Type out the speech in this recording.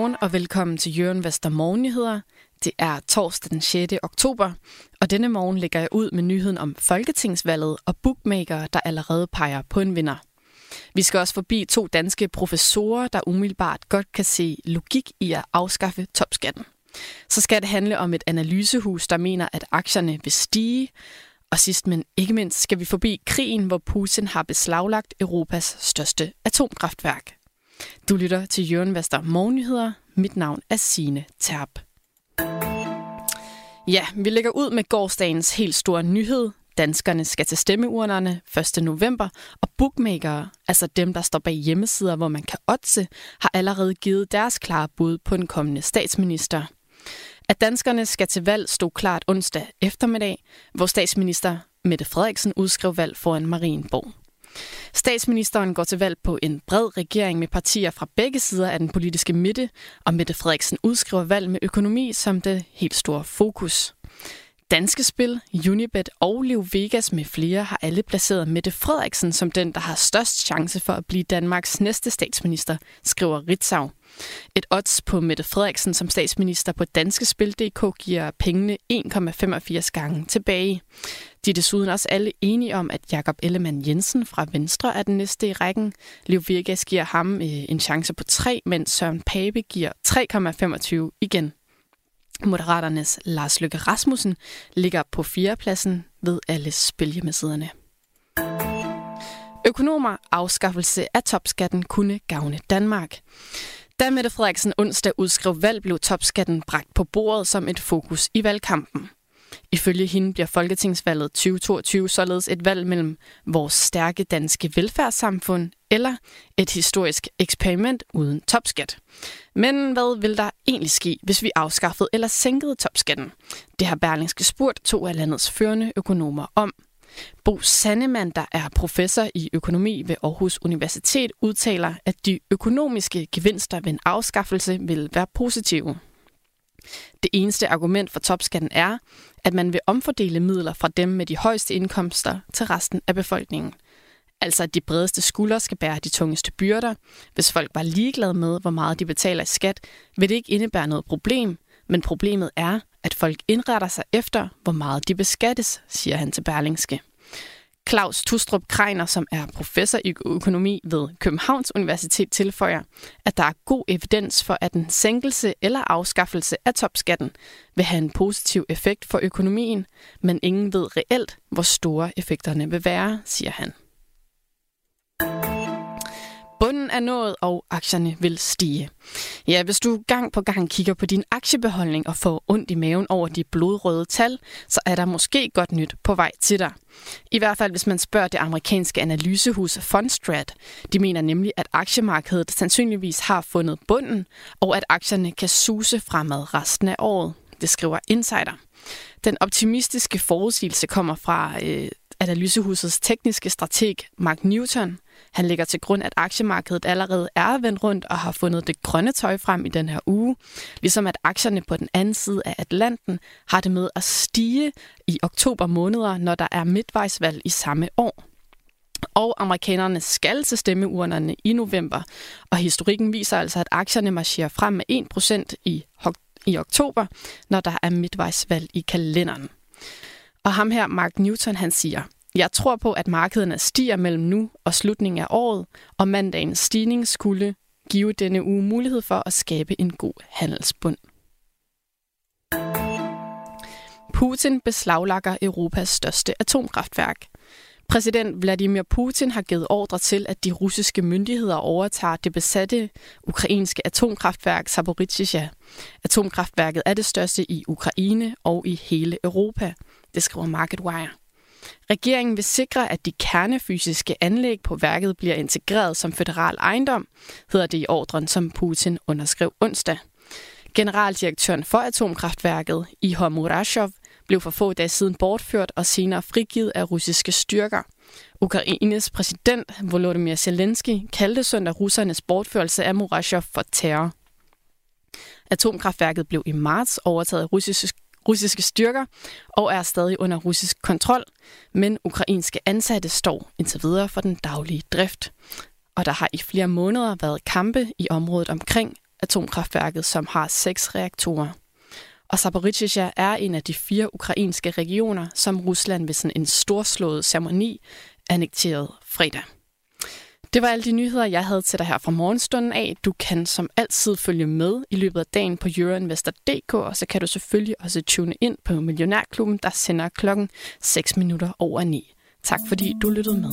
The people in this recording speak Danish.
Godmorgen og velkommen til Jørgen Vester Morgennyheder. Det er torsdag den 6. oktober, og denne morgen lægger jeg ud med nyheden om Folketingsvalget og bookmaker, der allerede peger på en vinder. Vi skal også forbi to danske professorer, der umiddelbart godt kan se logik i at afskaffe topskatten. Så skal det handle om et analysehus, der mener, at aktierne vil stige. Og sidst men ikke mindst skal vi forbi krigen, hvor Putin har beslaglagt Europas største atomkraftværk. Du lytter til Jørgen Vester Morgennyheder. Mit navn er Sine Terp. Ja, vi lægger ud med gårdsdagens helt store nyhed. Danskerne skal til stemmeurnerne 1. november, og bookmakere, altså dem, der står bag hjemmesider, hvor man kan otse, har allerede givet deres klare bud på en kommende statsminister. At danskerne skal til valg stod klart onsdag eftermiddag, hvor statsminister Mette Frederiksen udskrev valg foran Marienborg. Statsministeren går til valg på en bred regering med partier fra begge sider af den politiske midte, og Mette Frederiksen udskriver valg med økonomi som det helt store fokus. Danske Spil, Unibet og Leo Vegas med flere har alle placeret Mette Frederiksen som den, der har størst chance for at blive Danmarks næste statsminister, skriver Ritzau. Et odds på Mette Frederiksen som statsminister på Danskespil.dk giver pengene 1,85 gange tilbage. De er desuden også alle enige om, at Jakob Ellemann Jensen fra Venstre er den næste i rækken. Liv Vegas giver ham øh, en chance på 3, mens Søren Pape giver 3,25 igen. Moderaternes Lars Løkke Rasmussen ligger på fjerdepladsen ved alle spilhjemmesiderne. Økonomer afskaffelse af topskatten kunne gavne Danmark. Da Mette Frederiksen onsdag udskrev valg, blev topskatten bragt på bordet som et fokus i valgkampen. Ifølge hende bliver Folketingsvalget 2022 således et valg mellem vores stærke danske velfærdssamfund eller et historisk eksperiment uden topskat. Men hvad vil der egentlig ske, hvis vi afskaffede eller sænkede topskatten? Det har Berlingske spurgt to af landets førende økonomer om. Bo Sandemann, der er professor i økonomi ved Aarhus Universitet, udtaler, at de økonomiske gevinster ved en afskaffelse vil være positive. Det eneste argument for topskatten er, at man vil omfordele midler fra dem med de højeste indkomster til resten af befolkningen. Altså at de bredeste skuldre skal bære de tungeste byrder. Hvis folk var ligeglade med, hvor meget de betaler i skat, vil det ikke indebære noget problem, men problemet er, at folk indretter sig efter, hvor meget de beskattes, siger han til Berlingske. Claus Tustrup Kreiner, som er professor i økonomi ved Københavns Universitet, tilføjer, at der er god evidens for, at en sænkelse eller afskaffelse af topskatten vil have en positiv effekt for økonomien, men ingen ved reelt, hvor store effekterne vil være, siger han. Er nået, og aktierne vil stige. Ja, hvis du gang på gang kigger på din aktiebeholdning og får ondt i maven over de blodrøde tal, så er der måske godt nyt på vej til dig. I hvert fald, hvis man spørger det amerikanske analysehus Fundstrat. De mener nemlig, at aktiemarkedet sandsynligvis har fundet bunden, og at aktierne kan suse fremad resten af året. Det skriver Insider. Den optimistiske forudsigelse kommer fra øh, analysehusets tekniske strateg Mark Newton – han lægger til grund, at aktiemarkedet allerede er vendt rundt og har fundet det grønne tøj frem i den her uge. Ligesom at aktierne på den anden side af Atlanten har det med at stige i oktober måneder, når der er midtvejsvalg i samme år. Og amerikanerne skal til stemmeurnerne i november, og historikken viser altså, at aktierne marcherer frem med 1% i, i oktober, når der er midtvejsvalg i kalenderen. Og ham her, Mark Newton, han siger – jeg tror på, at markederne stiger mellem nu og slutningen af året, og mandagens stigning skulle give denne uge mulighed for at skabe en god handelsbund. Putin beslaglægger Europas største atomkraftværk. Præsident Vladimir Putin har givet ordre til, at de russiske myndigheder overtager det besatte ukrainske atomkraftværk Zaporizhzhia. Atomkraftværket er det største i Ukraine og i hele Europa, det skriver MarketWire. Regeringen vil sikre, at de kernefysiske anlæg på værket bliver integreret som federal ejendom, hedder det i ordren, som Putin underskrev onsdag. Generaldirektøren for atomkraftværket, Ihor Murashov, blev for få dage siden bortført og senere frigivet af russiske styrker. Ukraines præsident Volodymyr Zelensky kaldte søndag russernes bortførelse af Murashov for terror. Atomkraftværket blev i marts overtaget af russiske russiske styrker og er stadig under russisk kontrol, men ukrainske ansatte står indtil videre for den daglige drift. Og der har i flere måneder været kampe i området omkring atomkraftværket, som har seks reaktorer. Og Zaporizhzhia er en af de fire ukrainske regioner, som Rusland ved sådan en storslået ceremoni annekterede fredag. Det var alle de nyheder, jeg havde til dig her fra morgenstunden af. Du kan som altid følge med i løbet af dagen på euroinvestor.dk, og så kan du selvfølgelig også tune ind på Millionærklubben, der sender klokken 6 minutter over 9. Tak fordi du lyttede med.